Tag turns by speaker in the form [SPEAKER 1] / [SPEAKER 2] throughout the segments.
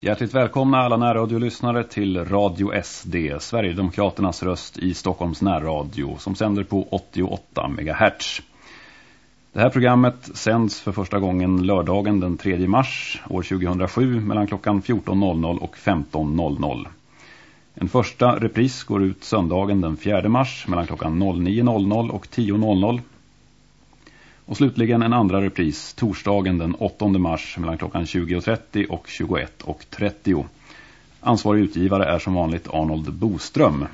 [SPEAKER 1] Hjärtligt välkomna alla närradiolyssnare till Radio SD, Sverigedemokraternas röst i Stockholms närradio som sänder på 88 MHz. Det här programmet sänds för första gången lördagen den 3 mars år 2007 mellan klockan 14.00 och 15.00. En första repris går ut söndagen den 4 mars mellan klockan 09.00 och 10.00 och slutligen en andra repris torsdagen den 8 mars mellan klockan 20.30 och 21.30. Ansvarig utgivare är som vanligt Arnold Boström.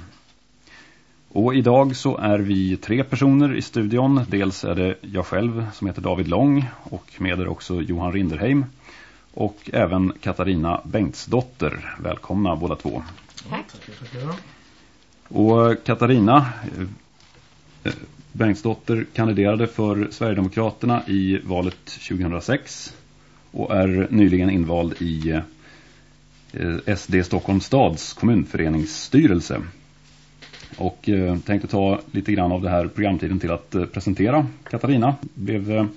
[SPEAKER 1] Och idag så är vi tre personer i studion. Dels är det jag själv som heter David Lång och med er också Johan Rinderheim. Och även Katarina Bengtsdotter. Välkomna båda två.
[SPEAKER 2] Tack.
[SPEAKER 1] Och Katarina Bengtsdotter kandiderade för Sverigedemokraterna i valet 2006 och är nyligen invald i eh, SD Stockholms stads kommunföreningsstyrelse. Och eh, tänkte ta lite grann av det här programtiden till att eh, presentera Katarina. Blev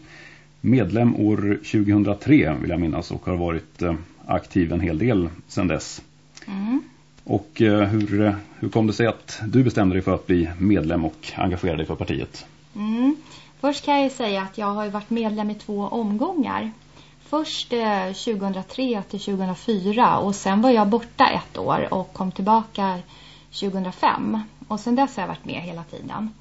[SPEAKER 1] medlem år 2003 vill jag minnas och har varit aktiv en hel del sedan dess. Mm. Och eh, hur, hur kom det sig att du bestämde dig för att bli medlem och engagera dig för partiet?
[SPEAKER 2] Mm. Först kan jag säga att jag har varit medlem i två omgångar. Först eh, 2003 till 2004 och sen var jag borta ett år och kom tillbaka 2005. Och sen dess har jag varit med hela tiden.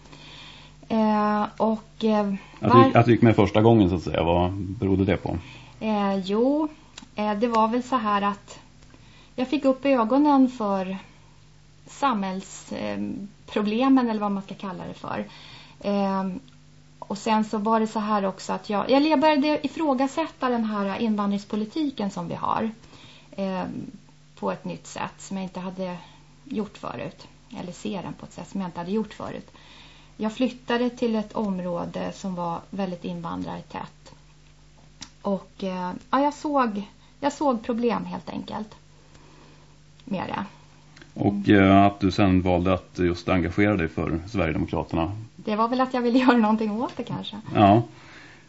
[SPEAKER 1] Eh, och, eh, var... att, du, att du gick med första gången så att säga, vad berodde det på?
[SPEAKER 2] Eh, jo, eh, det var väl så här att jag fick upp ögonen för samhällsproblemen eller vad man ska kalla det för. Ehm, och sen så var det så här också att jag, jag började ifrågasätta den här invandringspolitiken som vi har ehm, på ett nytt sätt som jag inte hade gjort förut. Eller ser den på ett sätt som jag inte hade gjort förut. Jag flyttade till ett område som var väldigt invandrartätt. Och eh, ja, jag, såg, jag såg problem helt enkelt med det.
[SPEAKER 1] Och eh, att du sen valde att just engagera dig för Sverigedemokraterna.
[SPEAKER 2] Det var väl att jag ville göra någonting åt det kanske.
[SPEAKER 1] Ja.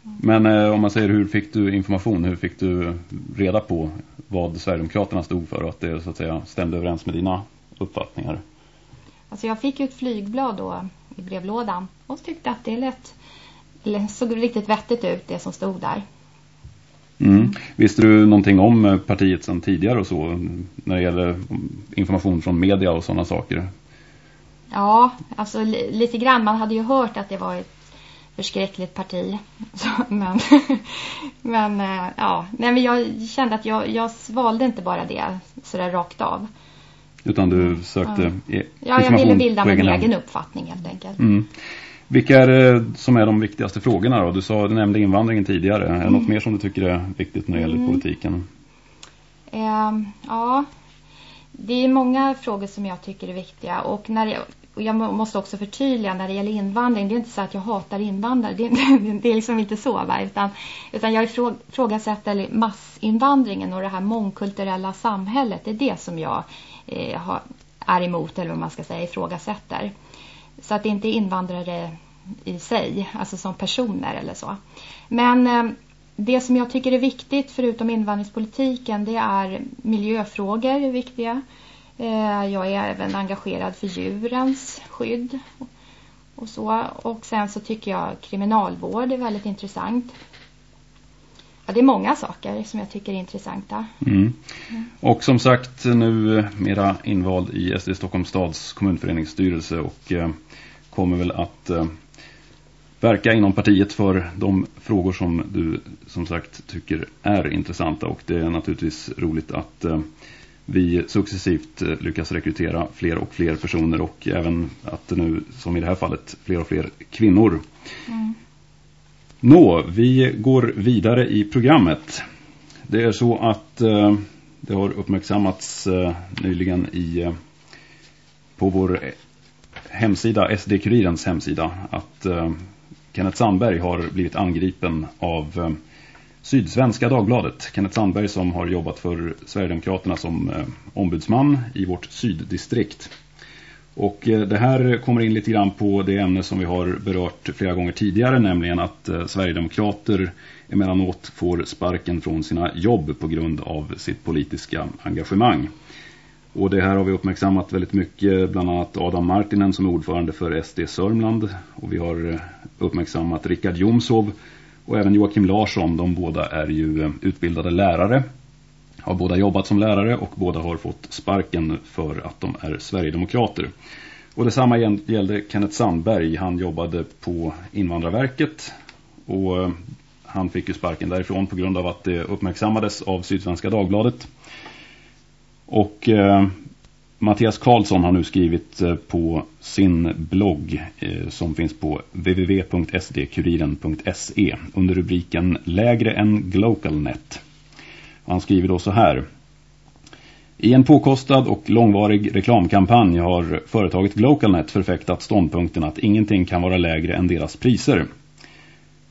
[SPEAKER 1] Men eh, om man säger hur fick du information? Hur fick du reda på vad Sverigedemokraterna stod för och att det så att säga stämde överens med dina uppfattningar?
[SPEAKER 2] Alltså jag fick ju ett flygblad då i brevlådan och tyckte att det lät, såg riktigt vettigt ut det som stod där.
[SPEAKER 1] Mm. Visste du någonting om eh, partiet sedan tidigare och så när det gäller information från media och sådana saker?
[SPEAKER 2] Ja, alltså lite grann. Man hade ju hört att det var ett förskräckligt parti. Så, men men eh, ja, Nej, men jag kände att jag, jag valde inte bara det sådär rakt av.
[SPEAKER 1] Utan du sökte ja.
[SPEAKER 2] E- ja, jag ville bilda min egen uppfattning helt enkelt.
[SPEAKER 1] Mm. Vilka är det som är de viktigaste frågorna då? Du, sa, du nämnde invandringen tidigare. Är det mm. något mer som du tycker är viktigt när det gäller mm. politiken?
[SPEAKER 2] Eh, ja, det är många frågor som jag tycker är viktiga. Och, när jag, och jag måste också förtydliga när det gäller invandring. Det är inte så att jag hatar invandrare. Det, det, det är liksom inte så. Va? Utan, utan jag ifrågasätter massinvandringen och det här mångkulturella samhället. Det är det som jag eh, har, är emot eller vad man ska säga ifrågasätter. Så att det inte är invandrare i sig, alltså som personer eller så. Men eh, det som jag tycker är viktigt förutom invandringspolitiken det är miljöfrågor är viktiga. Eh, jag är även engagerad för djurens skydd och så. Och sen så tycker jag kriminalvård är väldigt intressant. Ja, det är många saker som jag tycker är intressanta.
[SPEAKER 1] Mm. Mm. Och som sagt nu mera invald i SD Stockholms stads kommunföreningsstyrelse och eh, kommer väl att eh, verka inom partiet för de frågor som du som sagt tycker är intressanta och det är naturligtvis roligt att eh, vi successivt eh, lyckas rekrytera fler och fler personer och även att nu som i det här fallet fler och fler kvinnor. Mm. Nå, vi går vidare i programmet. Det är så att eh, det har uppmärksammats eh, nyligen i eh, på vår hemsida, SD-kurirens hemsida, att eh, Kenneth Sandberg har blivit angripen av eh, Sydsvenska Dagbladet. Kenneth Sandberg som har jobbat för Sverigedemokraterna som eh, ombudsman i vårt syddistrikt. Och eh, det här kommer in lite grann på det ämne som vi har berört flera gånger tidigare, nämligen att eh, Sverigedemokrater emellanåt får sparken från sina jobb på grund av sitt politiska engagemang. Och det här har vi uppmärksammat väldigt mycket, bland annat Adam Martinen som är ordförande för SD Sörmland. Och vi har eh, uppmärksammat Rickard Jomsov och även Joakim Larsson. De båda är ju eh, utbildade lärare har båda jobbat som lärare och båda har fått sparken för att de är Sverigedemokrater. Och detsamma gällde Kenneth Sandberg. Han jobbade på Invandrarverket och eh, han fick ju sparken därifrån på grund av att det uppmärksammades av Sydsvenska Dagbladet. Och eh, Mattias Karlsson har nu skrivit eh, på sin blogg eh, som finns på www.sdkuriren.se under rubriken Lägre än GlocalNet. Han skriver då så här. I en påkostad och långvarig reklamkampanj har företaget Glocalnet förfäktat ståndpunkten att ingenting kan vara lägre än deras priser.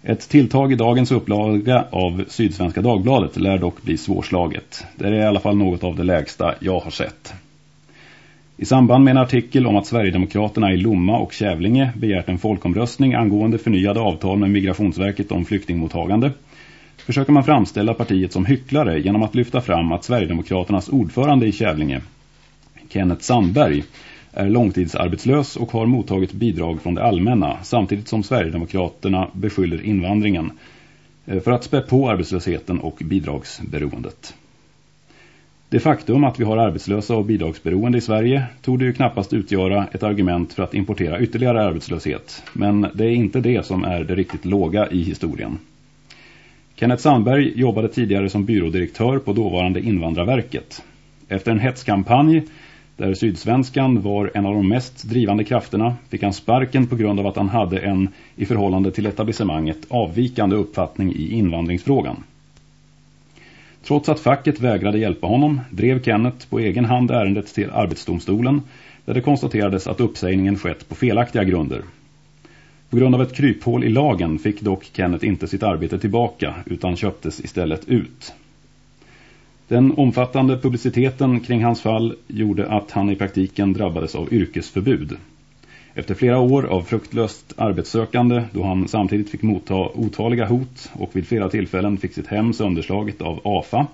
[SPEAKER 1] Ett tilltag i dagens upplaga av Sydsvenska Dagbladet lär dock bli svårslaget. Det är i alla fall något av det lägsta jag har sett. I samband med en artikel om att Sverigedemokraterna i Lomma och Kävlinge begärt en folkomröstning angående förnyade avtal med Migrationsverket om flyktingmottagande försöker man framställa partiet som hycklare genom att lyfta fram att Sverigedemokraternas ordförande i Kävlinge, Kenneth Sandberg, är långtidsarbetslös och har mottagit bidrag från det allmänna samtidigt som Sverigedemokraterna beskyller invandringen eh, för att spä på arbetslösheten och bidragsberoendet. Det faktum att vi har arbetslösa och bidragsberoende i Sverige tog det ju knappast utgöra ett argument för att importera ytterligare arbetslöshet. Men det är inte det som är det riktigt låga i historien. Kenneth Sandberg jobbade tidigare som byrådirektör på dåvarande Invandrarverket. Efter en hetskampanj där Sydsvenskan var en av de mest drivande krafterna fick han sparken på grund av att han hade en i förhållande till etablissemanget avvikande uppfattning i invandringsfrågan. Trots att facket vägrade hjälpa honom drev Kenneth på egen hand ärendet till arbetsdomstolen där det konstaterades att uppsägningen skett på felaktiga grunder. På grund av ett kryphål i lagen fick dock Kenneth inte sitt arbete tillbaka utan köptes istället ut. Den omfattande publiciteten kring hans fall gjorde att han i praktiken drabbades av yrkesförbud. Efter flera år av fruktlöst arbetssökande då han samtidigt fick motta otaliga hot och vid flera tillfällen fick sitt hem sönderslaget av AFA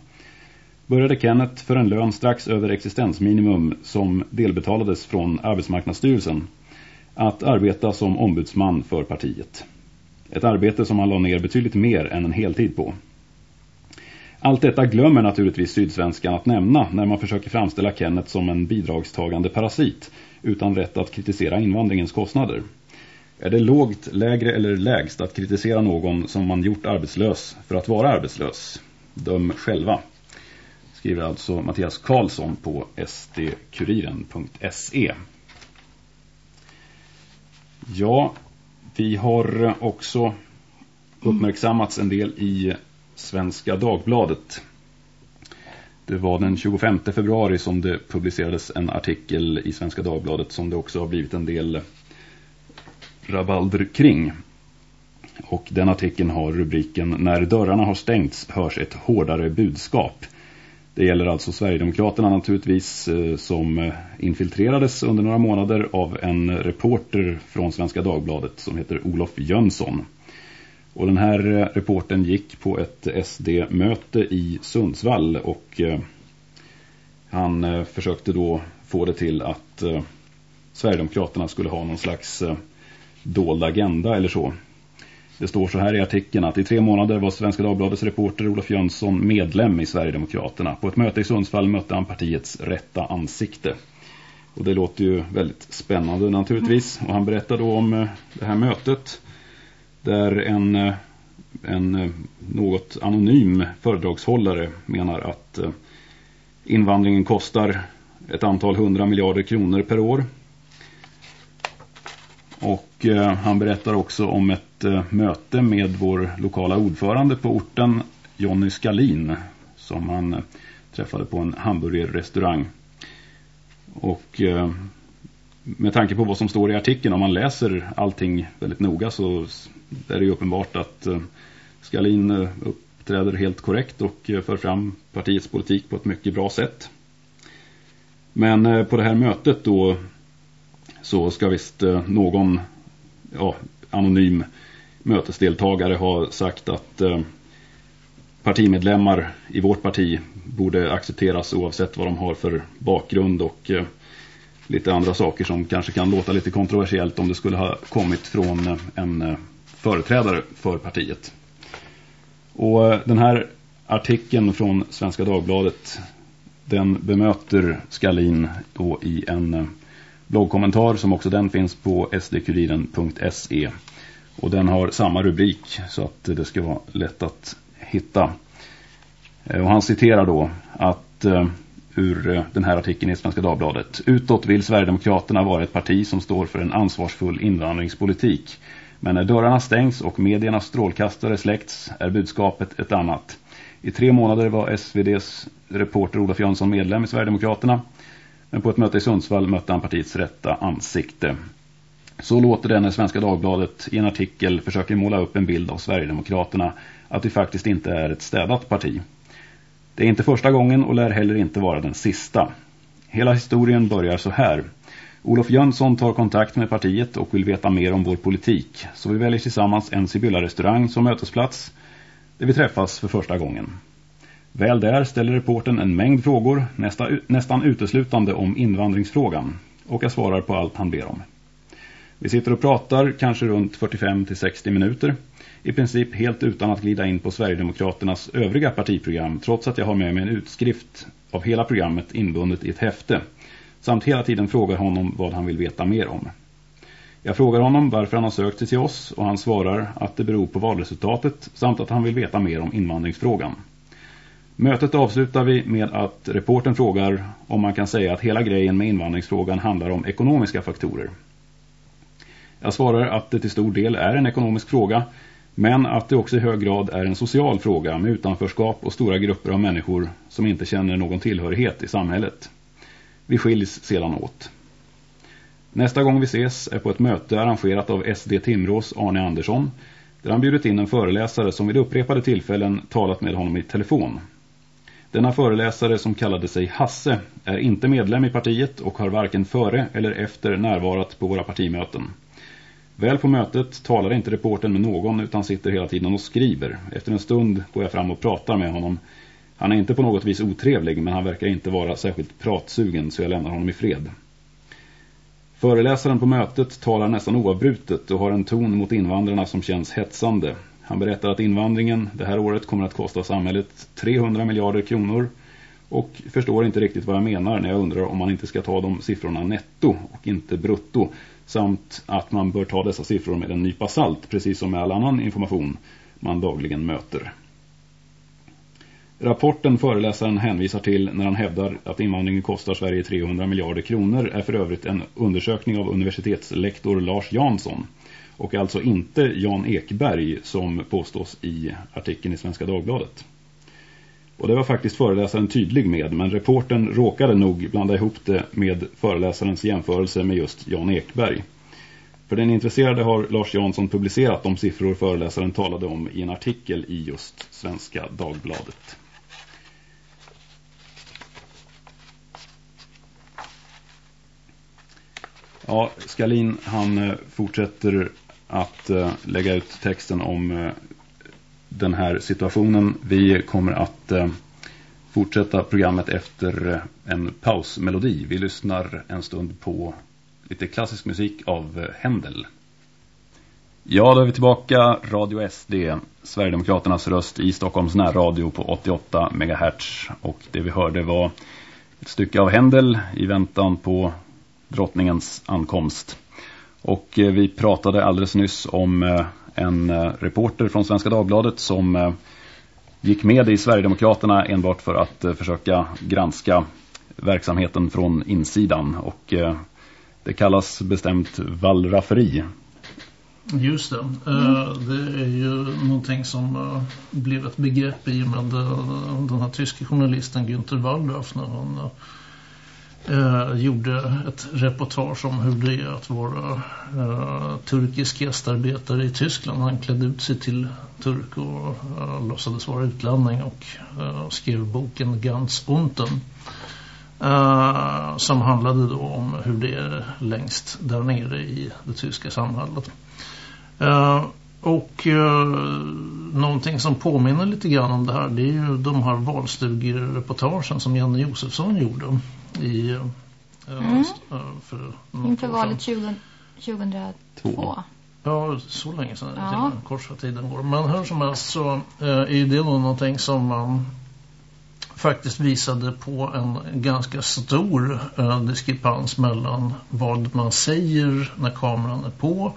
[SPEAKER 1] började Kenneth för en lön strax över existensminimum som delbetalades från Arbetsmarknadsstyrelsen att arbeta som ombudsman för partiet. Ett arbete som han la ner betydligt mer än en heltid på. Allt detta glömmer naturligtvis Sydsvenskan att nämna när man försöker framställa Kenneth som en bidragstagande parasit utan rätt att kritisera invandringens kostnader. Är det lågt, lägre eller lägst att kritisera någon som man gjort arbetslös för att vara arbetslös? Döm själva. Skriver alltså Mattias Karlsson på sdkuriren.se. Ja, vi har också uppmärksammats en del i Svenska Dagbladet. Det var den 25 februari som det publicerades en artikel i Svenska Dagbladet som det också har blivit en del rabalder kring. Och den artikeln har rubriken När dörrarna har stängts hörs ett hårdare budskap. Det gäller alltså Sverigedemokraterna naturligtvis eh, som eh, infiltrerades under några månader av en reporter från Svenska Dagbladet som heter Olof Jönsson. Och den här eh, reporten gick på ett SD-möte i Sundsvall och eh, han eh, försökte då få det till att Sverigedemokraterna skulle ha någon slags dold agenda eller så. Det står så här i artikeln att i tre månader var Svenska Dagbladets reporter Olof Jönsson medlem i Sverigedemokraterna. På ett möte i Sundsvall mötte han partiets rätta ansikte. Och det låter ju väldigt spännande naturligtvis. Och han berättar då om det här mötet där en, en något anonym föredragshållare menar att eh, invandringen kostar ett antal hundra miljarder kronor per år. Och eh, han berättar också om ett eh, möte med vår lokala ordförande på orten, Jonny Skalin, som han träffade på en hamburgerrestaurang. Och med tanke på vad som står i artikeln, om man läser allting väldigt noga så är det ju uppenbart att eh, Skalin eh, uppträder helt korrekt och eh, för fram partiets politik på ett mycket bra sätt. Men på det här mötet då så ska visst någon ja, anonym mötesdeltagare ha sagt att partimedlemmar i vårt parti borde accepteras oavsett vad de har för bakgrund och lite andra saker som kanske kan låta lite kontroversiellt om det skulle ha kommit från en företrädare för partiet. Och eh, den här artikeln från Svenska Dagbladet den bemöter Skalin då i en eh, bloggkommentar som också den finns på sdkuriren.se och den har samma rubrik så att det ska vara lätt att hitta. Eh, och han citerar då att ur den här artikeln i Svenska Dagbladet. Utåt vill Sverigedemokraterna vara ett parti som står för en ansvarsfull invandringspolitik. Men när dörrarna stängs och mediernas strålkastare släckts är budskapet ett annat. I tre månader var SVDs reporter Olof Jönsson medlem i Sverigedemokraterna. Men på ett möte i Sundsvall mötte han partiets rätta ansikte. Så låter det när Svenska Dagbladet i en artikel försöker måla upp en bild av Sverigedemokraterna att det faktiskt inte är ett städat parti. Det är inte första gången och lär heller inte vara den sista. Hela historien börjar så här. Olof Jönsson tar kontakt med partiet och vill veta mer om vår politik. Så vi väljer tillsammans en Sibylla-restaurang som mötesplats där vi träffas för första gången. Väl där ställer reporten en mängd frågor, nästa, nästan uteslutande om invandringsfrågan. Och jag svarar på allt han ber om. Vi sitter och pratar kanske runt 45-60 minuter. I princip helt utan att glida in på Sverigedemokraternas övriga partiprogram trots att jag har med mig en utskrift av hela programmet inbundet i ett häfte. Samt hela tiden frågar honom vad han vill veta mer om. Jag frågar honom varför han har sökt sig till oss och han svarar att det beror på valresultatet samt att han vill veta mer om invandringsfrågan. Mötet avslutar vi med att reporten frågar om man kan säga att hela grejen med invandringsfrågan handlar om ekonomiska faktorer. Jag svarar att det till stor del är en ekonomisk fråga men att det också i hög grad är en social fråga med utanförskap och stora grupper av människor som inte känner någon tillhörighet i samhället. Vi skiljs sedan åt. Nästa gång vi ses är på ett möte arrangerat av SD Timrås Arne Andersson där han bjudit in en föreläsare som vid upprepade tillfällen talat med honom i telefon. Denna föreläsare som kallade sig Hasse är inte medlem i partiet och har varken före eller efter närvarat på våra partimöten. Väl på mötet talar inte reporten med någon utan sitter hela tiden och skriver. Efter en stund går jag fram och pratar med honom. Han är inte på något vis otrevlig men han verkar inte vara särskilt pratsugen så jag lämnar honom i fred. Föreläsaren på mötet talar nästan oavbrutet och har en ton mot invandrarna som känns hetsande. Han berättar att invandringen det här året kommer att kosta samhället 300 miljarder kronor och förstår inte riktigt vad jag menar när jag undrar om man inte ska ta de siffrorna netto och inte brutto samt att man bör ta dessa siffror med en nypa salt precis som med all annan information man dagligen möter. Rapporten föreläsaren hänvisar till när han hävdar att invandringen kostar Sverige 300 miljarder kronor är för övrigt en undersökning av universitetslektor Lars Jansson och alltså inte Jan Ekberg som påstås i artikeln i Svenska Dagbladet. Och det var faktiskt föreläsaren tydlig med men reporten råkade nog blanda ihop det med föreläsarens jämförelse med just Jan Ekberg. För den intresserade har Lars Jansson publicerat de siffror föreläsaren talade om i en artikel i just Svenska Dagbladet. Ja, Skalin han eh, fortsätter att eh, lägga ut texten om eh, den här situationen. Vi kommer att fortsätta programmet efter en pausmelodi. Vi lyssnar en stund på lite klassisk musik av Händel. Ja, då är vi tillbaka. Radio SD, Sverigedemokraternas röst i Stockholms närradio på 88 MHz. Och det vi hörde var ett stycke av Händel i väntan på drottningens ankomst. Och eh, vi pratade alldeles nyss om eh, en eh, reporter från Svenska Dagbladet som eh, gick med i Sverigedemokraterna enbart för att eh, försöka granska verksamheten från insidan. Och det kallas bestämt vallrafferi.
[SPEAKER 3] Just det. Mm. Det är ju någonting som blev ett begrepp i och med den här tyska journalisten Günther Wallraff när han eh, gjorde ett reportage om hur det är att vara eh, turkisk gästarbetare i Tyskland. Han klädde ut sig till turk och eh, låtsades vara utlänning och eh, skrev boken Ganz unten. Uh, som handlade då om hur det är längst där nere i det tyska samhället. Uh, och uh, någonting som påminner lite grann om det här det är ju de här valstugereportagen som Janne Josefsson gjorde i, uh,
[SPEAKER 2] mm. för inför valet 20, 2002.
[SPEAKER 3] Ja, så länge sedan ja. kors för tiden går. Men hur som helst så är det nog någonting som man faktiskt visade på en ganska stor eh, diskrepans mellan vad man säger när kameran är på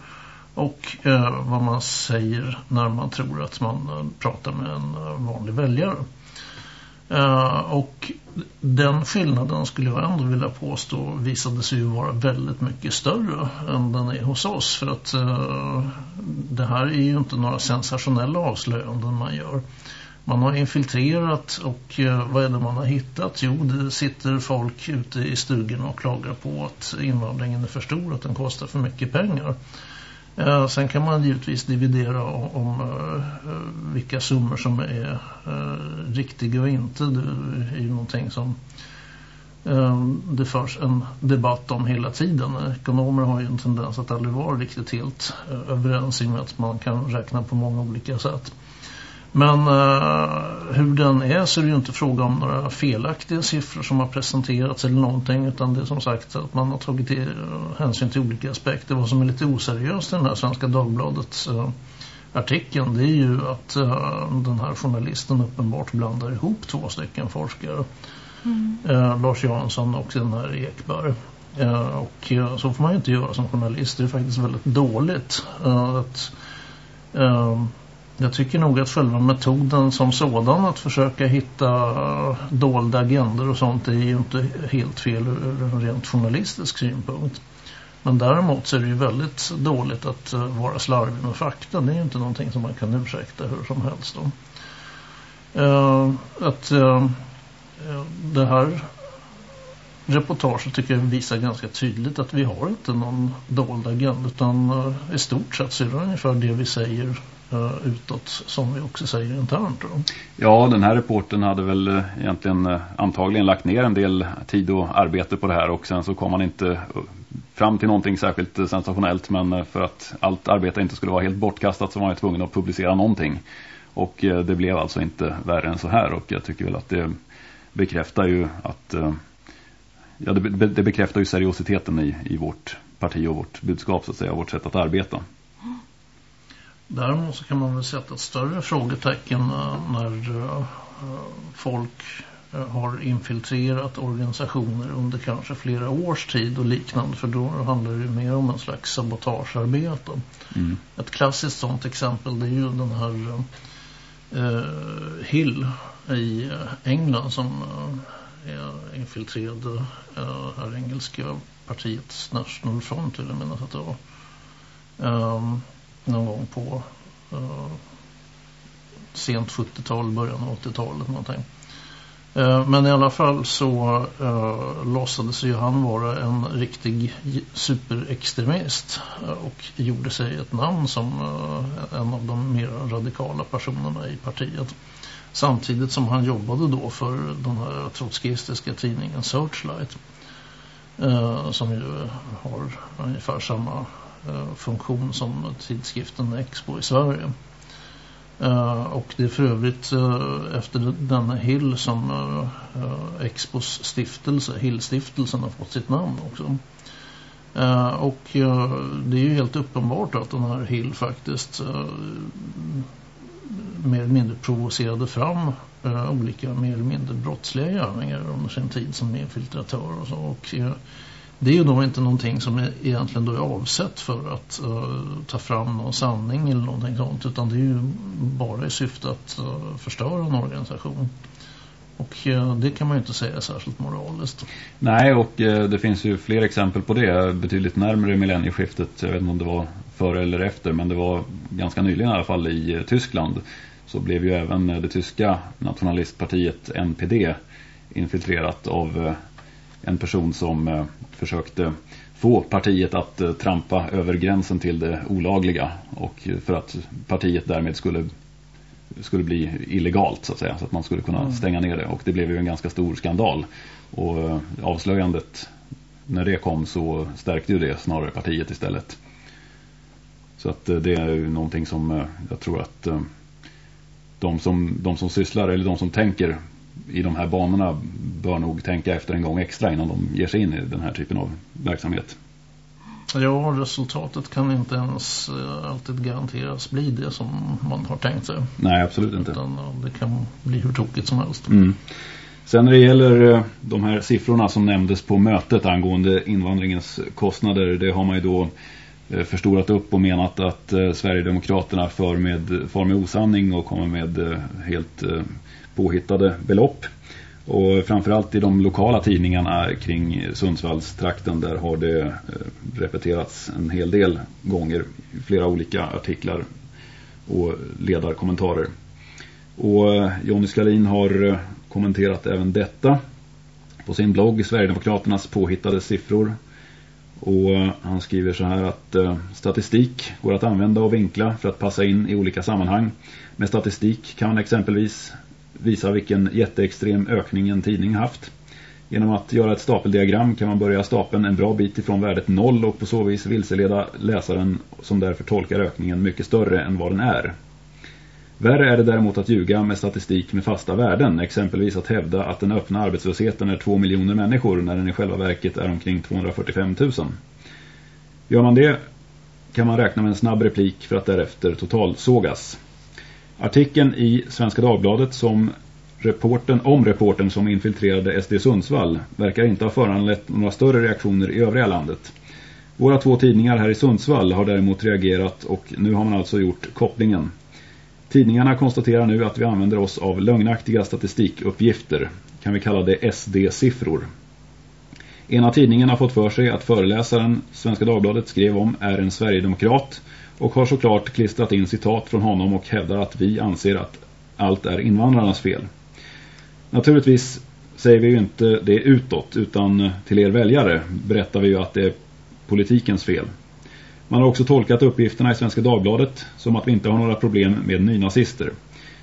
[SPEAKER 3] och eh, vad man säger när man tror att man eh, pratar med en eh, vanlig väljare. Eh, och den skillnaden skulle jag ändå vilja påstå visade sig ju vara väldigt mycket större än den är hos oss. För att eh, det här är ju inte några sensationella avslöjanden man gör. Man har infiltrerat och eh, vad är det man har hittat? Jo, det sitter folk ute i stugorna och klagar på att invandringen är för stor, att den kostar för mycket pengar. Eh, sen kan man givetvis dividera om, om eh, vilka summor som är eh, riktiga och inte. Det är ju någonting som eh, det förs en debatt om hela tiden. Ekonomer har ju en tendens att aldrig vara riktigt helt eh, överens i och med att man kan räkna på många olika sätt. Men uh, hur den är så är det ju inte fråga om några felaktiga siffror som har presenterats eller någonting utan det är som sagt att man har tagit till, uh, hänsyn till olika aspekter. Vad som är lite oseriöst i den här Svenska Dagbladets uh, artikeln det är ju att den här journalisten uppenbart blandar ihop två stycken forskare. Mm. Lars Jansson och den här Ekberg. och så får man ju inte göra som journalist. Det är faktiskt väldigt dåligt att jag tycker nog att själva metoden som sådan att försöka hitta eh, dolda agender och sånt är ju inte helt fel ur en rent journalistisk synpunkt. Men däremot så är det ju väldigt dåligt att eh, vara slarvig med fakta. Det är ju inte någonting som man kan ursäkta hur som helst. Då. Eh, att det här reportaget tycker jag visar ganska tydligt att vi har inte någon dold agenda utan i stort sett så är det ungefär det vi säger Eh, utåt som vi också säger internt. Då.
[SPEAKER 1] Ja, den här reporten hade väl eh, egentligen eh, antagligen lagt ner en del tid och arbete på det här och sen så kom man inte fram till någonting särskilt sensationellt men för att allt arbete inte skulle vara helt bortkastat så var jag tvungen att publicera någonting. Och det blev alltså inte värre än så här och jag tycker väl att det bekräftar ju att ja, det, det bekräftar ju seriositeten i, i vårt parti och vårt budskap så att säga, vårt sätt att arbeta.
[SPEAKER 3] Däremot så kan man väl sätta ett större frågetecken eh, när eh, folk eh, har infiltrerat organisationer under kanske flera års tid och liknande för då handlar det mer om en slags sabotagearbete. Mm. Ett klassiskt sånt exempel det är ju den här eh, Hill i England som eh, är infiltrerade eh, här engelska partiet National Front vill jag minnas att det var. Um, någon gång på eh, sent 70-tal, början av 80-talet någonting. Eh, men i alla fall så eh, låtsades ju han vara en riktig superextremist eh, och gjorde sig ett namn som eh, en av de mer radikala personerna i partiet. Samtidigt som han jobbade då för den här trotskistiska tidningen Searchlight eh, som ju har ungefär samma Eh, funktion som tidskriften Expo i Sverige. Eh, och det är för övrigt eh, efter denna Hill som Expos stiftelse, Hillstiftelsen, har fått sitt namn också. och det är ju helt uppenbart att den här Hill faktiskt mer eller mindre provocerade fram olika mer eller mindre brottsliga gärningar under sin tid som infiltratör och så. Och det är ju då inte någonting som är egentligen då är avsett för att uh, ta fram någon sanning eller någonting sånt utan det är ju bara i syfte att uh, förstöra en organisation. Och uh, det kan man ju inte säga särskilt moraliskt.
[SPEAKER 1] Nej, och det finns ju fler exempel på det. Betydligt närmare millennieskiftet, jag vet inte om det var före eller efter, men det var ganska nyligen i alla fall i Tyskland. Så blev ju även det tyska nationalistpartiet NPD infiltrerat av en person som eh, försökte få partiet att eh, trampa över gränsen till det olagliga och för att partiet därmed skulle skulle bli illegalt så att säga. Så att man skulle kunna mm. stänga ner det. Och det blev ju en ganska stor skandal. Och eh, avslöjandet när det kom så stärkte ju det snarare partiet istället. Så att det är ju någonting som jag tror att de som, de som sysslar eller de som tänker i de här banorna bör nog tänka efter en gång extra innan de ger sig in i den här typen av verksamhet.
[SPEAKER 3] Ja, resultatet kan inte ens eh, alltid garanteras bli det som man har tänkt sig.
[SPEAKER 1] Nej, absolut inte.
[SPEAKER 3] Utan det kan bli hur tokigt som helst.
[SPEAKER 1] Mm. Sen när det gäller eh, de här siffrorna som nämndes på mötet angående invandringens kostnader, det har man ju då eh, förstorat upp och menat att Sverigedemokraterna för med, för med osanning och kommer med helt påhittade belopp. Och framförallt i de lokala tidningarna kring Sundsvallstrakten där har det eh, repeterats en hel del gånger i flera olika artiklar och ledarkommentarer. Och eh, Jonny Skalin har eh, kommenterat även detta på sin blogg Sverigedemokraternas påhittade siffror. Och han skriver så här att statistik går att använda och vinkla för att passa in i olika sammanhang. Med statistik kan man exempelvis visar vilken jätteextrem ökning en tidning haft. Genom att göra ett stapeldiagram kan man börja stapeln en bra bit ifrån värdet 0 och på så vis vilseleda läsaren som därför tolkar ökningen mycket större än vad den är. Värre är det däremot att ljuga med statistik med fasta värden, exempelvis att hävda att den öppna arbetslösheten är 2 miljoner människor när den i själva verket är omkring 245 000. Gör man det kan man räkna med en snabb replik för att därefter totalsågas. Artikeln i Svenska Dagbladet som reporten, om reporten som infiltrerade SD Sundsvall verkar inte ha föranlett några större reaktioner i övriga landet. Våra två tidningar här i Sundsvall har däremot reagerat och nu har man alltså gjort kopplingen. Tidningarna konstaterar nu att vi använder oss av lögnaktiga statistikuppgifter. Kan vi kalla det SD-siffror. Ena tidningen har fått för sig att föreläsaren Svenska Dagbladet skrev om är en Sverigedemokrat- och har såklart klistrat in citat från honom och hävdar att vi anser att allt är invandrarnas fel. Naturligtvis säger vi ju inte det utåt utan till er väljare berättar vi ju att det är politikens fel. Man har också tolkat uppgifterna i Svenska Dagbladet som att vi inte har några problem med nynazister.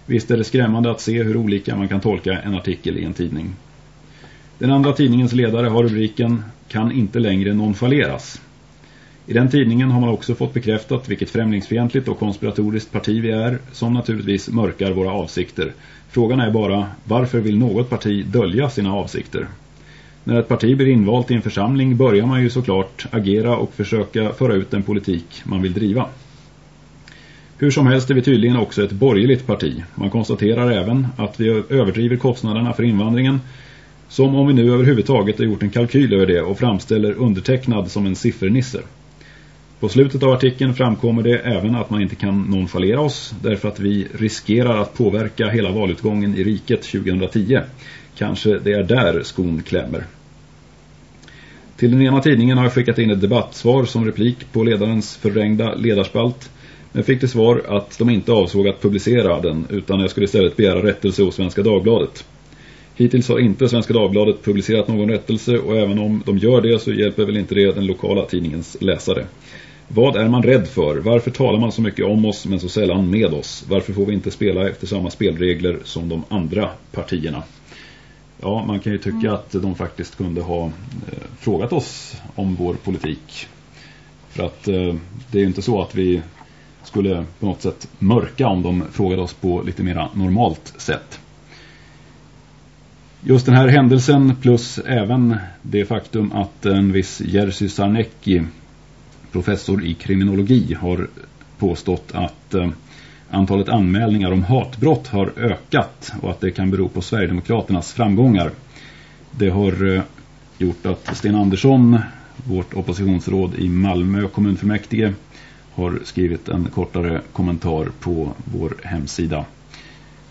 [SPEAKER 1] Visst är det skrämmande att se hur olika man kan tolka en artikel i en tidning. Den andra tidningens ledare har rubriken Kan inte längre nonfaleras. I den tidningen har man också fått bekräftat vilket främlingsfientligt och konspiratoriskt parti vi är som naturligtvis mörkar våra avsikter. Frågan är bara, varför vill något parti dölja sina avsikter? När ett parti blir invalt i en församling börjar man ju såklart agera och försöka föra ut den politik man vill driva. Hur som helst är vi tydligen också ett borgerligt parti. Man konstaterar även att vi överdriver kostnaderna för invandringen som om vi nu överhuvudtaget har gjort en kalkyl över det och framställer undertecknad som en siffernisse. På slutet av artikeln framkommer det även att man inte kan nonchalera oss därför att vi riskerar att påverka hela valutgången i riket 2010. Kanske det är där skon klämmer. Till den ena tidningen har jag skickat in ett debattsvar som replik på ledarens förrängda ledarspalt. Men fick det svar att de inte avsåg att publicera den utan jag skulle istället begära rättelse hos Svenska Dagbladet. Hittills har inte Svenska Dagbladet publicerat någon rättelse och även om de gör det så hjälper väl inte det den lokala tidningens läsare. Vad är man rädd för? Varför talar man så mycket om oss men så sällan med oss? Varför får vi inte spela efter samma spelregler som de andra partierna? Ja, man kan ju tycka mm. att de faktiskt kunde ha eh, frågat oss om vår politik. För att eh, det är ju inte så att vi skulle på något sätt mörka om de frågade oss på lite mer normalt sätt. Just den här händelsen plus även det faktum att en viss Jerzy Sarnecki professor i kriminologi har påstått att eh, antalet anmälningar om hatbrott har ökat och att det kan bero på Sverigedemokraternas framgångar. Det har eh, gjort att Sten Andersson, vårt oppositionsråd i Malmö kommunfullmäktige, har skrivit en kortare kommentar på vår hemsida.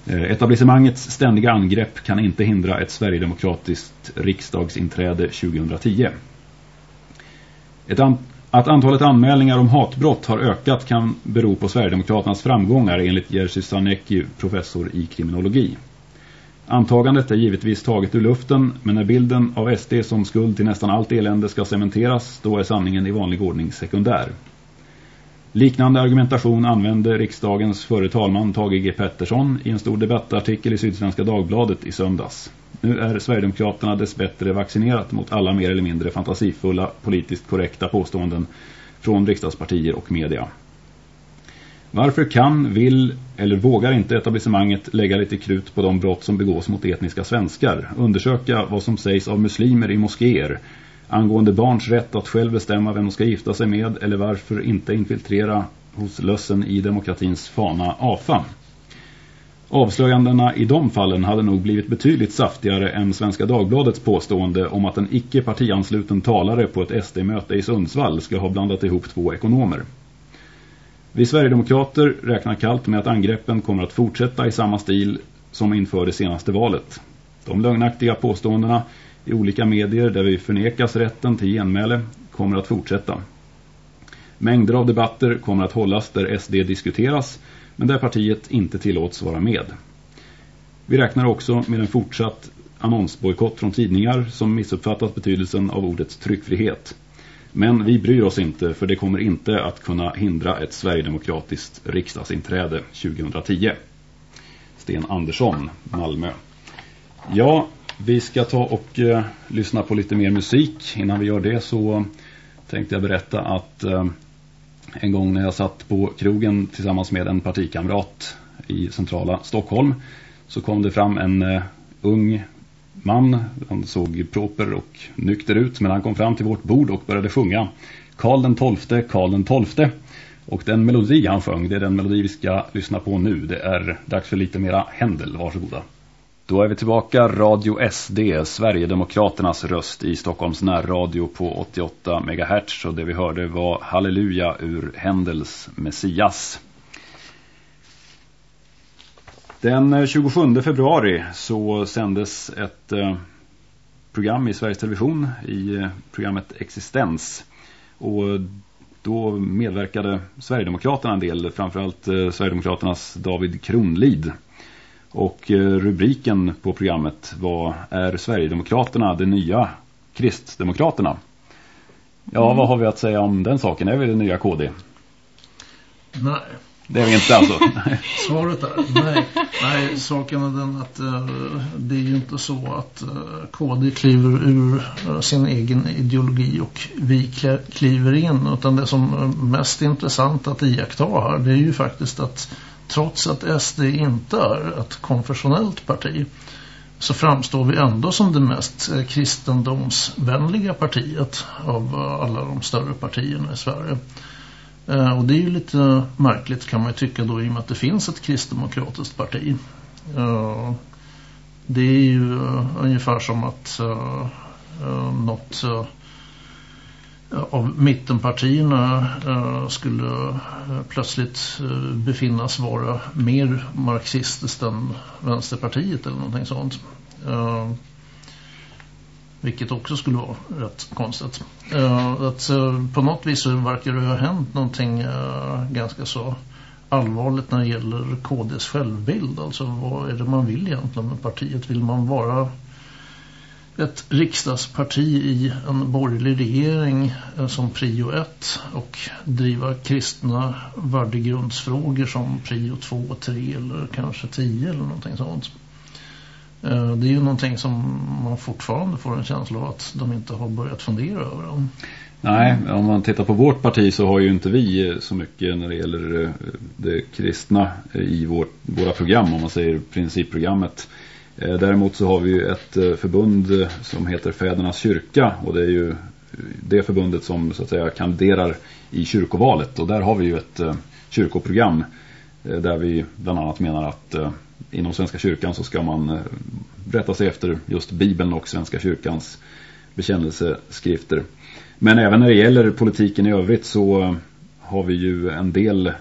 [SPEAKER 1] Eh, etablissemangets ständiga angrepp kan inte hindra ett Sverigedemokratiskt riksdagsinträde 2010. Ett, an att antalet anmälningar om hatbrott har ökat kan bero på Sverigedemokraternas framgångar enligt Jerzy Sarnecki, professor i kriminologi. Antagandet är givetvis taget ur luften, men när bilden av SD som skuld till nästan allt elände ska cementeras, då är sanningen i vanlig ordning sekundär. Liknande argumentation använde riksdagens förre talman Tage G. Pettersson i en stor debattartikel i Sydsvenska Dagbladet i söndags. Nu är Sverigedemokraterna dessbättre vaccinerat mot alla mer eller mindre fantasifulla politiskt korrekta påståenden från riksdagspartier och media. Varför kan, vill eller vågar inte etablissemanget lägga lite krut på de brott som begås mot etniska svenskar? Undersöka vad som sägs av muslimer i moskéer angående barns rätt att själv bestämma vem de ska gifta sig med eller varför inte infiltrera hos lössen i demokratins fana AFA. Avslöjandena i de fallen hade nog blivit betydligt saftigare än Svenska Dagbladets påstående om att en icke partiansluten talare på ett SD-möte i Sundsvall ska ha blandat ihop två ekonomer. Vi Sverigedemokrater räknar kallt med att angreppen kommer att fortsätta i samma stil som inför det senaste valet. De lögnaktiga påståendena i olika medier där vi förnekas rätten till genmäle kommer att fortsätta. Mängder av debatter kommer att hållas där SD diskuteras men där partiet inte tillåts vara med. Vi räknar också med en fortsatt annonsbojkott från tidningar som missuppfattat betydelsen av ordet tryckfrihet. Men vi bryr oss inte för det kommer inte att kunna hindra ett Sverigedemokratiskt riksdagsinträde 2010. Sten Andersson, Malmö. Ja, vi ska ta och eh, lyssna på lite mer musik. Innan vi gör det så tänkte jag berätta att eh, en gång när jag satt på krogen tillsammans med en partikamrat i centrala Stockholm så kom det fram en eh, ung man. Han såg proper och nykter ut men han kom fram till vårt bord och började sjunga Karl den tolfte, Karl den tolfte. Och den melodi han sjöng, det är den melodi vi ska lyssna på nu. Det är dags för lite mera händel, varsågoda. Då är vi tillbaka, Radio SD, Sverigedemokraternas röst i Stockholms närradio på 88 MHz. Och det vi hörde var Halleluja ur Händels Messias. Den eh, 27 februari så sändes ett eh, program i Sveriges Television i eh, programmet Existens. Och då medverkade Sverigedemokraterna en del, framförallt Sverigedemokraternas David Kronlid. Och rubriken på programmet var Är Sverigedemokraterna det nya Kristdemokraterna? Ja, mm. vad har vi att säga om den saken? Är vi det nya KD?
[SPEAKER 3] Nej.
[SPEAKER 1] Det är vi inte alltså.
[SPEAKER 3] Svaret är nej. Nej, saken är den att uh, det är ju inte så att uh, KD kliver ur uh, sin egen ideologi och vi kliver in. Utan det som är mest intressant att iaktta här det är ju faktiskt att trots att SD inte är ett konfessionellt parti så framstår vi ändå som det mest kristendomsvänliga partiet av eh, alla de större partierna i Sverige. Eh, och det är ju lite märkligt kan man ju tycka då i och med att det finns ett kristdemokratiskt parti. Eh, det är ju ungefär som att något av mittenpartierna eh, skulle eh, plötsligt eh, befinnas vara mer marxistiskt än Vänsterpartiet eller någonting sånt. Vilket också skulle vara rätt konstigt. Att, på något vis så verkar det ha hänt någonting ganska så allvarligt när det gäller KDs självbild. Alltså vad är det man vill egentligen med partiet? Vill man vara ett riksdagsparti i en borgerlig regering eh, som prio 1 och driva kristna värdegrundsfrågor som prio 2, 3 eller kanske 10 eller någonting sånt. Eh, det är ju någonting som man fortfarande får en känsla av att de inte har börjat fundera över. Dem.
[SPEAKER 1] Nej, om man tittar på vårt parti så har ju inte vi eh, så mycket när det gäller det kristna i vårt, våra program, om man säger principprogrammet. Eh, däremot så har vi ju ett eh, förbund eh, som heter Fädernas kyrka och det är ju det förbundet som så att säga kandiderar i kyrkovalet och där har vi ju ett kyrkoprogram där vi bland annat menar att inom Svenska kyrkan så ska man rätta sig efter just Bibeln och Svenska kyrkans bekännelseskrifter. Men även när det gäller politiken i övrigt så har vi ju en del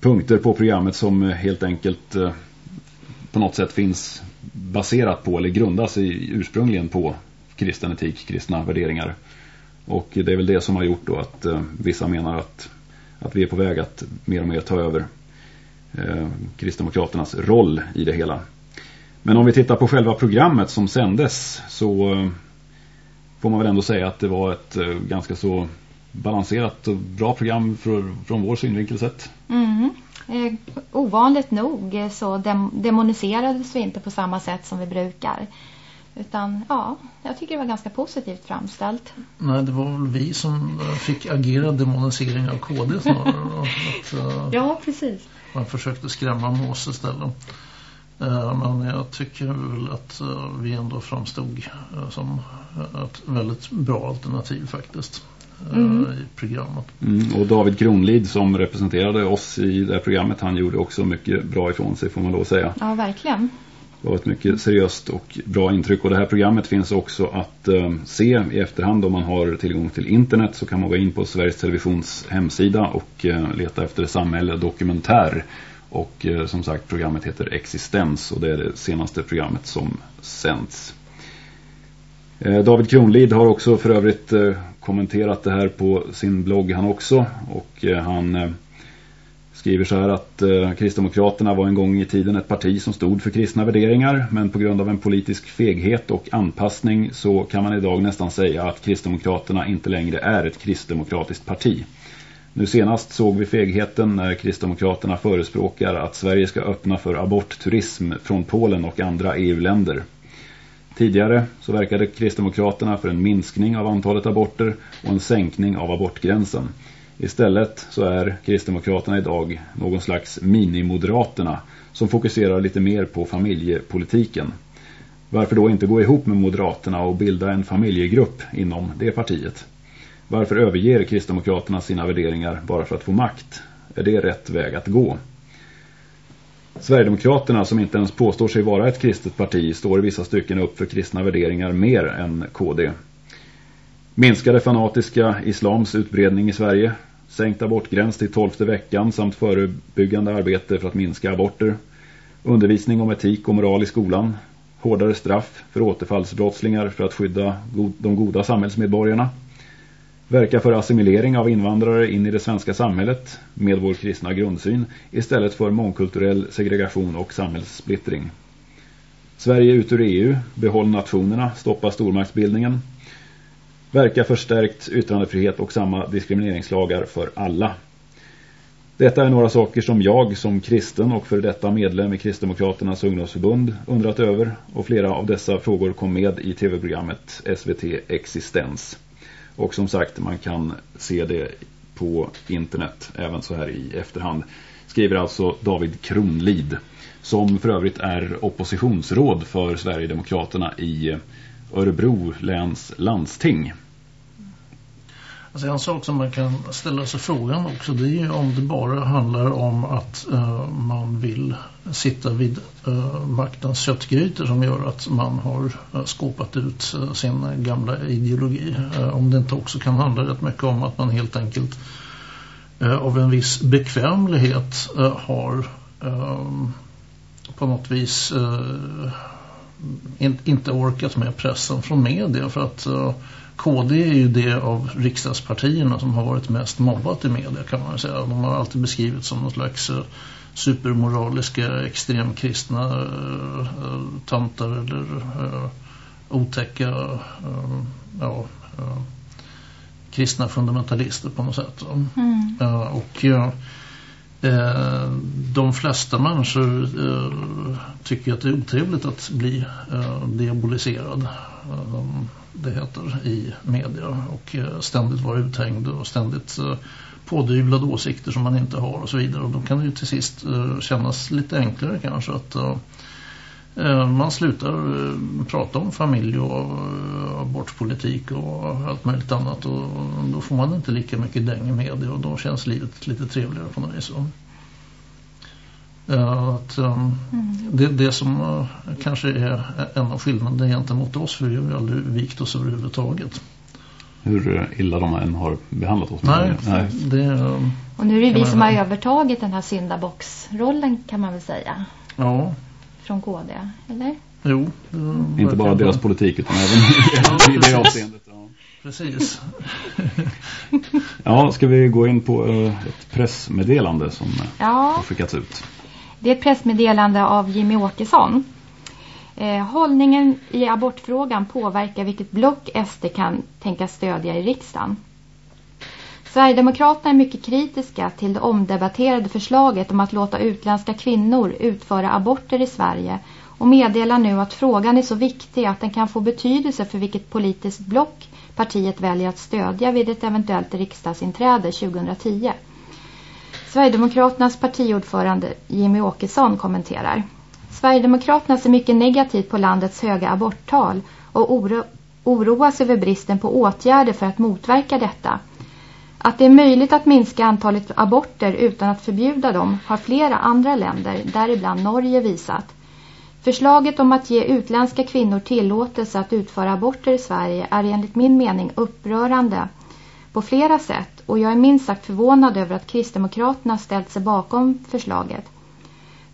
[SPEAKER 1] punkter på programmet som helt enkelt på något sätt finns baserat på eller grundas i, ursprungligen på kristen etik, kristna värderingar. Och det är väl det som har gjort då att eh, vissa menar att, att vi är på väg att mer och mer ta över eh, Kristdemokraternas roll i det hela. Men om vi tittar på själva programmet som sändes så eh, får man väl ändå säga att det var ett eh, ganska så balanserat och bra program för, från vår synvinkel sett.
[SPEAKER 2] Mm. Eh, ovanligt nog så dem demoniserades vi inte på samma sätt som vi brukar. Utan ja, jag tycker det var ganska positivt framställt.
[SPEAKER 3] Nej, det var väl vi som fick agera demonisering av KD snarare. att,
[SPEAKER 2] uh, ja, precis.
[SPEAKER 3] Man försökte skrämma Mås istället. Uh, men jag tycker väl att uh, vi ändå framstod som ett väldigt bra alternativ faktiskt. Mm. i programmet.
[SPEAKER 1] Mm, och David Kronlid som representerade oss i det här programmet, han gjorde också mycket bra ifrån sig får man lov att säga.
[SPEAKER 2] Ja, verkligen.
[SPEAKER 1] Det var ett mycket seriöst och bra intryck och det här programmet finns också att eh, se i efterhand om man har tillgång till internet så kan man gå in på Sveriges Televisions hemsida och eh, leta efter samhälle dokumentär och eh, som sagt programmet heter Existens och det är det senaste programmet som sänds. Eh, David Kronlid har också för övrigt eh, kommenterat det här på sin blogg han också och eh, han eh, skriver så här att eh, Kristdemokraterna var en gång i tiden ett parti som stod för kristna värderingar men på grund av en politisk feghet och anpassning så kan man idag nästan säga att Kristdemokraterna inte längre är ett kristdemokratiskt parti. Nu senast såg vi fegheten när Kristdemokraterna förespråkar att Sverige ska öppna för abortturism från Polen och andra EU-länder. Tidigare så verkade Kristdemokraterna för en minskning av antalet aborter och en sänkning av abortgränsen. Istället så är Kristdemokraterna idag någon slags minimoderaterna som fokuserar lite mer på familjepolitiken. Varför då inte gå ihop med Moderaterna och bilda en familjegrupp inom det partiet? Varför överger Kristdemokraterna sina värderingar bara för att få makt? Är det rätt väg att gå? Sverigedemokraterna som inte ens påstår sig vara ett kristet parti står i vissa stycken upp för kristna värderingar mer än KD. Minskade fanatiska islams utbredning i Sverige, sänkt abortgräns till 12 veckan samt förebyggande arbete för att minska aborter, undervisning om etik och moral i skolan, hårdare straff för återfallsbrottslingar för att skydda de goda samhällsmedborgarna, verka för assimilering av invandrare in i det svenska samhället med vår kristna grundsyn istället för mångkulturell segregation och samhällssplittring. Sverige ut ur EU, behåll nationerna, stoppa stormaktsbildningen. Verka för stärkt yttrandefrihet och samma diskrimineringslagar för alla. Detta är några saker som jag som kristen och för detta medlem i Kristdemokraternas ungdomsförbund undrat över och flera av dessa frågor kom med i tv-programmet SVT Existens. Och som sagt, man kan se det på internet även så här i efterhand. Skriver alltså David Kronlid som för övrigt är oppositionsråd för Sverigedemokraterna i Örebro läns landsting.
[SPEAKER 3] Alltså en sak som man kan ställa sig frågan också det är ju om det bara handlar om att uh, man vill sitta vid uh, maktens köttgrytor som gör att man har uh, skåpat ut uh, sin gamla ideologi. om det inte också kan handla rätt mycket om att man helt enkelt av en viss bekvämlighet har på något vis in, inte orkat med pressen från media för att KD är ju det av riksdagspartierna som har varit mest mobbat i media kan man säga. De har alltid beskrivits som någon slags uh, supermoraliska, extremkristna uh, tantar eller uh, otäcka uh, ja, kristna fundamentalister på något sätt. Mm. och de flesta människor tycker att det är otrevligt att bli diaboliserad det heter i media. Och eh, ständigt vara uthängd och ständigt eh, pådyvlade åsikter som man inte har och så vidare. Och då kan det ju till sist eh, kännas lite enklare kanske att man slutar prata om familj och abortpolitik och allt möjligt annat. Och då får man inte lika mycket däng i media och då känns livet lite trevligare på något vis. Att, um, mm. det, det som uh, kanske är en av skillnaderna gentemot oss för vi har aldrig vikt oss överhuvudtaget.
[SPEAKER 1] Hur illa de än har behandlat oss.
[SPEAKER 3] Nej, Nej. Det, um,
[SPEAKER 2] Och nu är det vi som har övertagit den här syndaboxrollen kan man väl säga.
[SPEAKER 3] Ja.
[SPEAKER 2] Från KD, eller?
[SPEAKER 3] Jo.
[SPEAKER 1] Inte bara deras politik utan även i det avseendet. Ja.
[SPEAKER 3] Precis.
[SPEAKER 1] ja, ska vi gå in på uh, ett pressmeddelande som ja. har skickats ut?
[SPEAKER 2] Det är ett pressmeddelande av Jimmy Åkesson. Eh, hållningen i abortfrågan påverkar vilket block SD kan tänka stödja i riksdagen. Sverigedemokraterna är mycket kritiska till det omdebatterade förslaget om att låta utländska kvinnor utföra aborter i Sverige och meddelar nu att frågan är så viktig att den kan få betydelse för vilket politiskt block partiet väljer att stödja vid ett eventuellt riksdagsinträde 2010. Sverigedemokraternas partiordförande Jimmy Åkesson kommenterar. Sverigedemokraterna ser mycket negativt på landets höga aborttal och oro oroas över bristen på åtgärder för att motverka detta. Att det är möjligt att minska antalet aborter utan att förbjuda dem har flera andra länder, däribland Norge, visat. Förslaget om att ge utländska kvinnor tillåtelse att utföra aborter i Sverige är enligt min mening upprörande på flera sätt och jag är minst sagt förvånad över att Kristdemokraterna ställt sig bakom förslaget.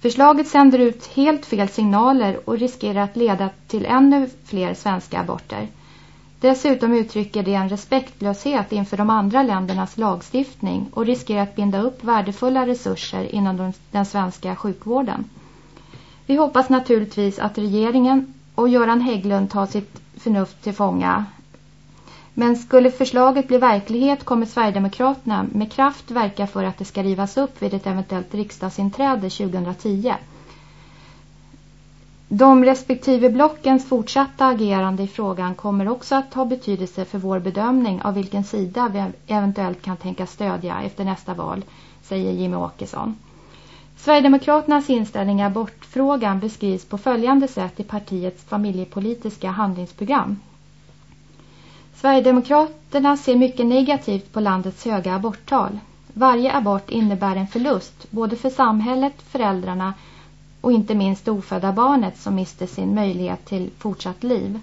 [SPEAKER 2] Förslaget sänder ut helt fel signaler och riskerar att leda till ännu fler svenska aborter. Dessutom uttrycker det en respektlöshet inför de andra ländernas lagstiftning och riskerar att binda upp värdefulla resurser inom den svenska sjukvården. Vi hoppas naturligtvis att regeringen och Göran Hägglund tar sitt förnuft till fånga. Men skulle förslaget bli verklighet kommer Sverigedemokraterna med kraft verka för att det ska rivas upp vid ett eventuellt riksdagsinträde 2010. De respektive blockens fortsatta agerande i frågan kommer också att ha betydelse för vår bedömning av vilken sida vi eventuellt kan tänka stödja efter nästa val, säger Jimmy Åkesson. Sverigedemokraternas inställning i abortfrågan beskrivs på följande sätt i partiets familjepolitiska handlingsprogram. Sverigedemokraterna ser mycket negativt på landets höga aborttal. Varje abort innebär en förlust, både för samhället, föräldrarna och inte minst det ofödda barnet som mister sin möjlighet till fortsatt liv.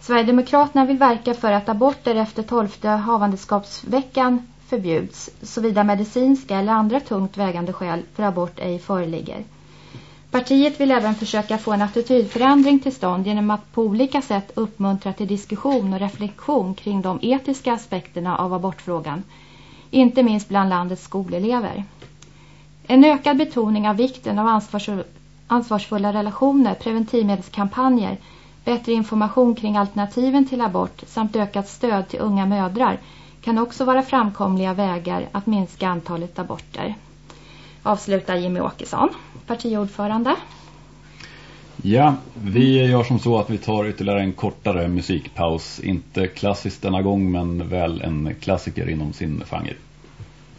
[SPEAKER 2] Sverigedemokraterna vill verka för att aborter efter 12 havandeskapsveckan förbjuds såvida medicinska eller andra tungt vägande skäl för abort ej föreligger. Partiet vill även försöka få en attitydförändring till stånd genom att på olika sätt uppmuntra till diskussion och reflektion kring de etiska aspekterna av abortfrågan, inte minst bland landets skolelever. En ökad betoning av vikten av ansvars ansvarsfulla relationer, preventivmedelskampanjer, bättre information kring alternativen till abort samt ökat stöd till unga mödrar kan också vara framkomliga vägar att minska antalet aborter. Avslutar Jimmy Åkesson, partiordförande.
[SPEAKER 1] Ja, vi gör som så att vi tar ytterligare en kortare musikpaus. Inte klassiskt denna gång men väl en klassiker inom sin genre.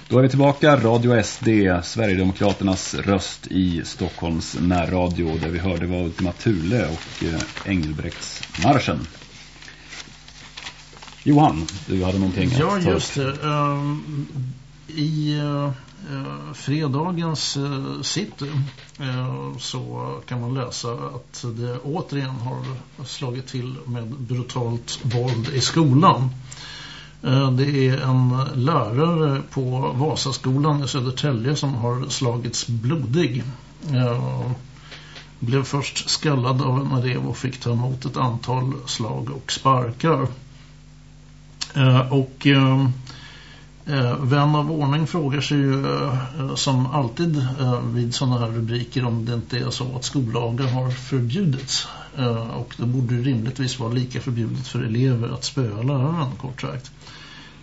[SPEAKER 1] Då är vi tillbaka, Radio SD, Sverigedemokraternas röst i Stockholms närradio. Där vi hörde var Ultima Thule och eh, Engelbrektsmarschen. Johan, du hade någonting
[SPEAKER 3] Ja, just det. Uh, I uh, Eh, fredagens eh, city eh, så kan man läsa att det återigen har slagit till med brutalt våld i skolan. Det är en lärare på Vasaskolan i Södertälje som har slagits blodig. Blev först skallad av en elev och fick ta emot ett antal slag och sparkar. Och Eh, vän av ordning frågar sig ju eh, som alltid eh, vid sådana här rubriker om det inte är så att skollagen har förbjudits. Och det borde rimligtvis vara lika förbjudet för elever att spöa läraren kort sagt.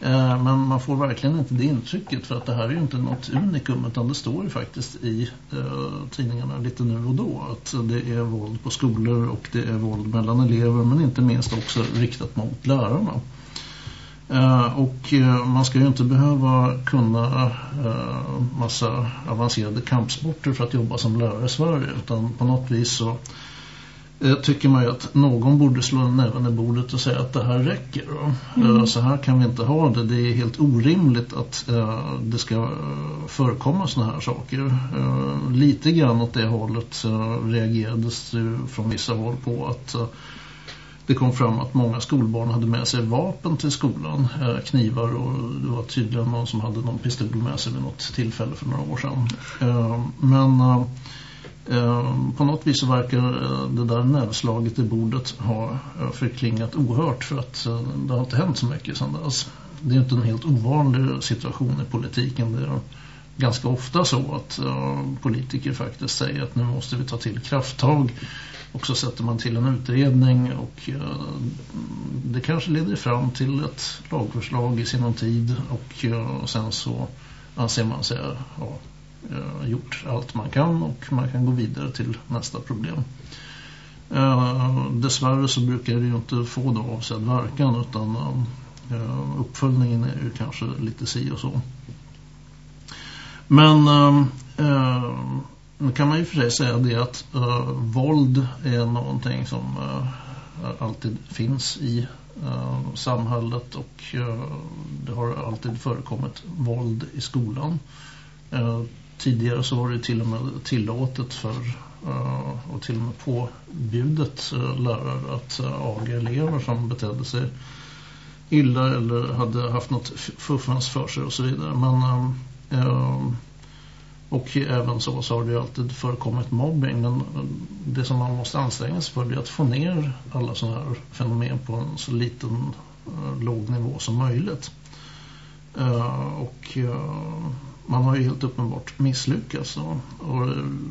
[SPEAKER 3] Eh, men man får verkligen inte det intrycket för att det här är ju inte något unikum utan det står ju faktiskt i eh, tidningarna lite nu och då att det är våld på skolor och det är våld mellan elever men inte minst också riktat mot lärarna. Eh, och man ska ju inte behöva kunna massa avancerade kampsporter för att jobba som lärare i Sverige utan på något vis så Eh, tycker man ju att någon borde slå näven i bordet och säga att det här räcker. Mm. Eh, så här kan vi inte ha det. Det är helt orimligt att det ska förekomma såna här saker. Lite grann åt det hållet reagerades från vissa håll på att det kom fram att många skolbarn hade med sig vapen till skolan. Eh, knivar och det var tydligen någon som hade någon pistol med sig vid något tillfälle för några år sedan. Eh, men eh, på något vis så verkar det där nävslaget i bordet ha förklingat ohört för att det har inte hänt så mycket sedan dess. Det är inte en helt ovanlig situation i politiken. Det är ganska ofta så att politiker faktiskt säger att nu måste vi ta till krafttag och så sätter man till en utredning och eh, det kanske leder fram till ett lagförslag i sinom tid och eh, sen så anser man sig ha eh, gjort allt man kan och man kan gå vidare till nästa problem. Dessvärre så brukar det ju inte få då avsedd verkan utan uppföljningen är ju kanske lite si och så. Men nu kan man ju för sig säga det att uh, våld är någonting som uh, alltid finns i uh, samhället och det har alltid förekommit våld i skolan. tidigare så var det till och med tillåtet för och till och med påbjudet lärare att aga elever som betedde sig illa eller hade haft något fuffens för sig och så vidare. Men och även så, så har det alltid förekommit mobbing. Men det som man måste anstränga sig för är att få ner alla sådana här fenomen på en så liten uh, låg nivå som möjligt. Uh, och man har ju helt uppenbart misslyckats. Och,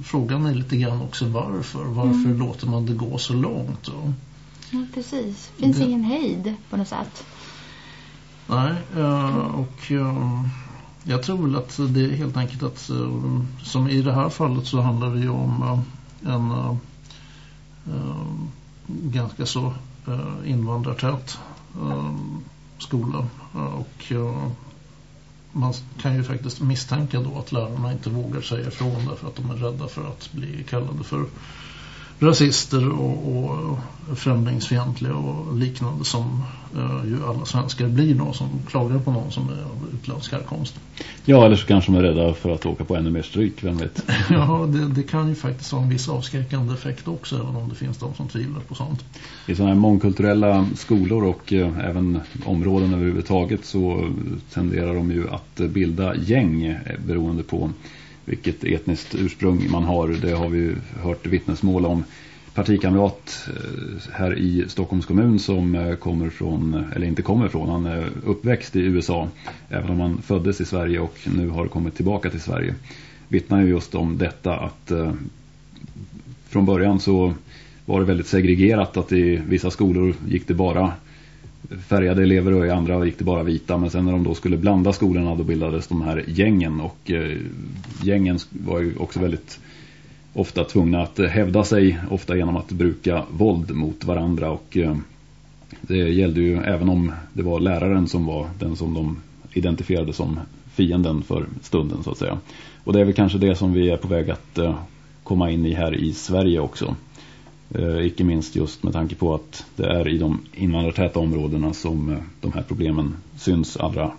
[SPEAKER 3] frågan är lite grann också varför. Varför mm. låter man det gå så långt?
[SPEAKER 2] Ja, precis. Finns det... ingen hejd på något sätt?
[SPEAKER 3] Nej, och jag tror väl att det är helt enkelt att eh, som i det här fallet så handlar det ju om eh, en eh, ganska så invandrartät skola. Och man kan ju faktiskt misstänka då att lärarna inte vågar säga ifrån därför att de är rädda för att bli kallade för rasister och, och främlingsfientliga och liknande som uh, ju alla svenskar blir då som klagar på någon som är av utländsk härkomst.
[SPEAKER 1] Ja, eller så kanske de är rädda för att åka på ännu mer stryk, vem vet?
[SPEAKER 3] ja, det, det, kan ju faktiskt ha en viss avskräckande effekt också, även om det finns de som tvivlar på sånt.
[SPEAKER 1] I sådana här mångkulturella skolor och uh, även områden överhuvudtaget så tenderar de ju att bilda gäng eh, beroende på vilket etniskt ursprung man har. Det har vi hört vittnesmål om. Partikamrat eh, här i Stockholms kommun som eh, kommer från, eller inte kommer från, han är uppväxt i USA. Även om han föddes i Sverige och nu har kommit tillbaka till Sverige. Vittnar ju just om detta att eh, från början så var det väldigt segregerat att i vissa skolor gick det bara färgade elever och i andra gick det bara vita. Men sen när de då skulle blanda skolorna då bildades de här gängen. Och eh, gängen var ju också väldigt ofta tvungna att hävda sig. Ofta genom att bruka våld mot varandra. Och eh, det gällde ju även om det var läraren som var den som de identifierade som fienden för stunden så att säga. Och det är väl kanske det som vi är på väg att eh, komma in i här i Sverige också. Eh, icke minst just med tanke på att det är i de invandrartäta områdena som eh, de här problemen syns allra,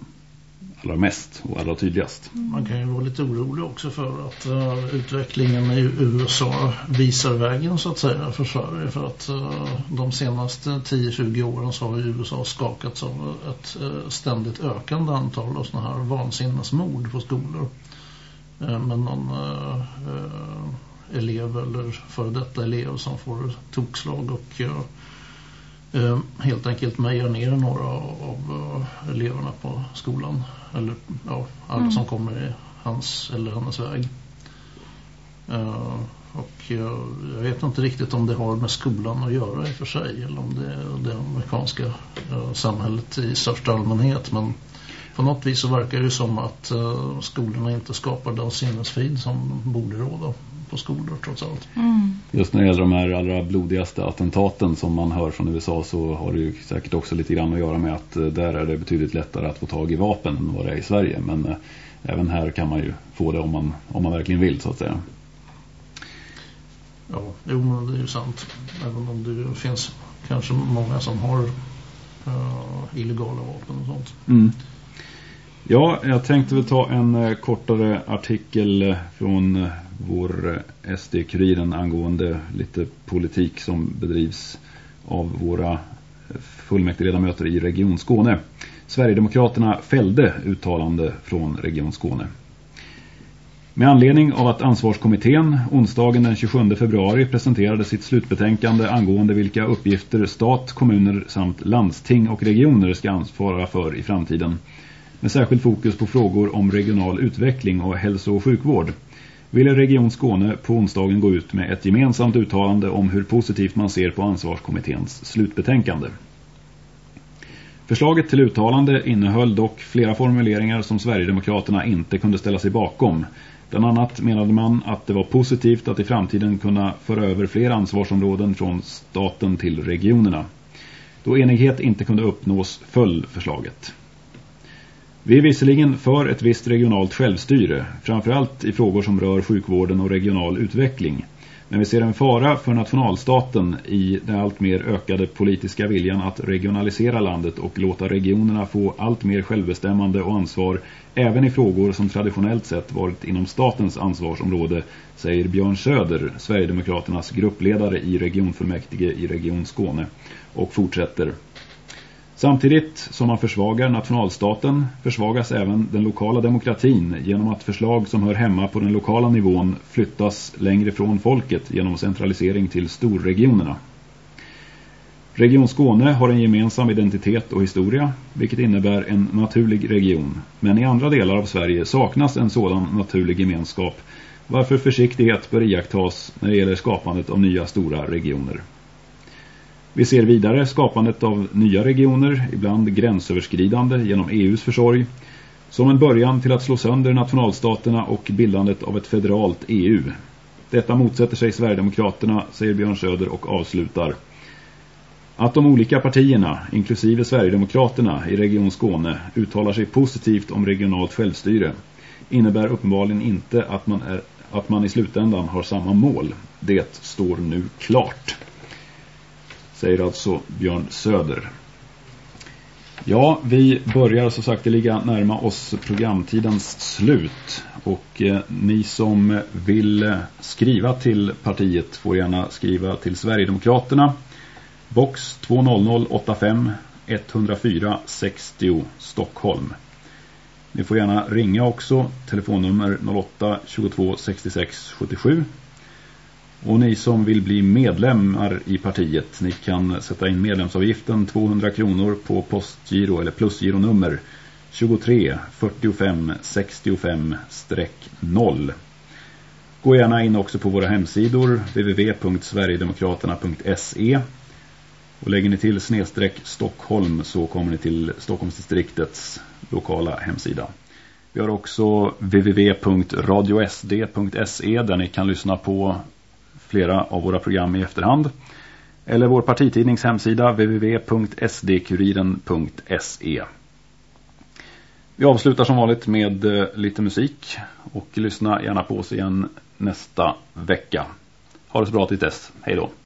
[SPEAKER 1] allra mest och allra tydligast. Mm.
[SPEAKER 3] Man kan ju vara lite orolig också för att uh, utvecklingen i USA visar vägen så att säga för Sverige. För att uh, de senaste 10-20 åren så har USA skakats av ett uh, ständigt ökande antal av sådana här vansinnesmord på skolor. Men någon elev eller före detta elev som får tokslag och eh, helt enkelt mejar ner några av uh, eleverna på skolan. Eller ja, alla mm. som kommer i hans eller hennes väg. Uh, och uh, jag vet inte riktigt om det har med skolan att göra i och för sig. Eller om det är det amerikanska samhället i största allmänhet. Men på något vis så verkar det som att skolorna inte skapar den sinnesfrid som borde råda på skolor trots allt.
[SPEAKER 1] Mm. Just när det gäller de här allra blodigaste attentaten som man hör från USA så har det ju säkert också lite grann att göra med att eh, där är det betydligt lättare att få tag i vapen än vad det är i Sverige. Men eh, även här kan man ju få det om man, om man verkligen vill så att säga.
[SPEAKER 3] Ja, jo men det är ju sant. Även om det finns kanske många som har uh, illegala vapen och sånt.
[SPEAKER 1] Mm. Ja, jag tänkte väl ta en kortare artikel från vår eh, SD-kuriren angående lite politik som bedrivs av våra eh, fullmäktigeledamöter i Region Skåne. Sverigedemokraterna fällde uttalande från Region Skåne. Med anledning av att ansvarskommittén onsdagen den 27 februari presenterade sitt slutbetänkande angående vilka uppgifter stat, kommuner samt landsting och regioner ska ansvara för i framtiden med särskilt fokus på frågor om regional utveckling och hälso- och sjukvård ville Region Skåne på onsdagen gå ut med ett gemensamt uttalande om hur positivt man ser på ansvarskommitténs slutbetänkande. Förslaget till uttalande innehöll dock flera formuleringar som Sverigedemokraterna inte kunde ställa sig bakom. Bland annat menade man att det var positivt att i framtiden kunna föra över fler ansvarsområden från staten till regionerna. Då enighet inte kunde uppnås föll förslaget. Vi är visserligen för ett visst regionalt självstyre, framförallt i frågor som rör sjukvården och regional utveckling. Men vi ser en fara för nationalstaten i den allt mer ökade politiska viljan att regionalisera landet och låta regionerna få allt mer självbestämmande och ansvar även i frågor som traditionellt sett varit inom statens ansvarsområde, säger Björn Söder, Sverigedemokraternas gruppledare i regionfullmäktige i Region Skåne, och fortsätter. Samtidigt som man försvagar nationalstaten försvagas även den lokala demokratin genom att förslag som hör hemma på den lokala nivån flyttas längre från folket genom centralisering till storregionerna. Region Skåne har en gemensam identitet och historia, vilket innebär en naturlig region. Men i andra delar av Sverige saknas en sådan naturlig gemenskap, varför försiktighet bör iakttas när det gäller skapandet av nya stora regioner. Vi ser vidare skapandet av nya regioner, ibland gränsöverskridande genom EUs försorg, som en början till att slå sönder nationalstaterna och bildandet av ett federalt EU. Detta motsätter sig Sverigedemokraterna, säger Björn Söder och avslutar. Att de olika partierna, inklusive Sverigedemokraterna i Region Skåne, uttalar sig positivt om regionalt självstyre innebär uppenbarligen inte att man, är, att man i slutändan har samma mål. Det står nu klart säger alltså Björn Söder. Ja, vi börjar så sagt ligga närma oss programtidens slut och eh, ni som vill eh, skriva till partiet får gärna skriva till Sverigedemokraterna box 20085 104 60 Stockholm. Ni får gärna ringa också, telefonnummer 08 22 66 77 och ni som vill bli medlemmar i partiet, ni kan sätta in medlemsavgiften 200 kronor på postgiro eller plusgironummer 23 45 65-0. Gå gärna in också på våra hemsidor www.sverigedemokraterna.se och lägger ni till snedstreck Stockholm så kommer ni till Stockholmsdistriktets lokala hemsida. Vi har också www.radiosd.se där ni kan lyssna på flera av våra program i efterhand. Eller vår partitidnings hemsida www.sdkuriren.se Vi avslutar som vanligt med eh, lite musik och lyssna gärna på oss igen nästa vecka. Ha det så bra till dess. Hej då!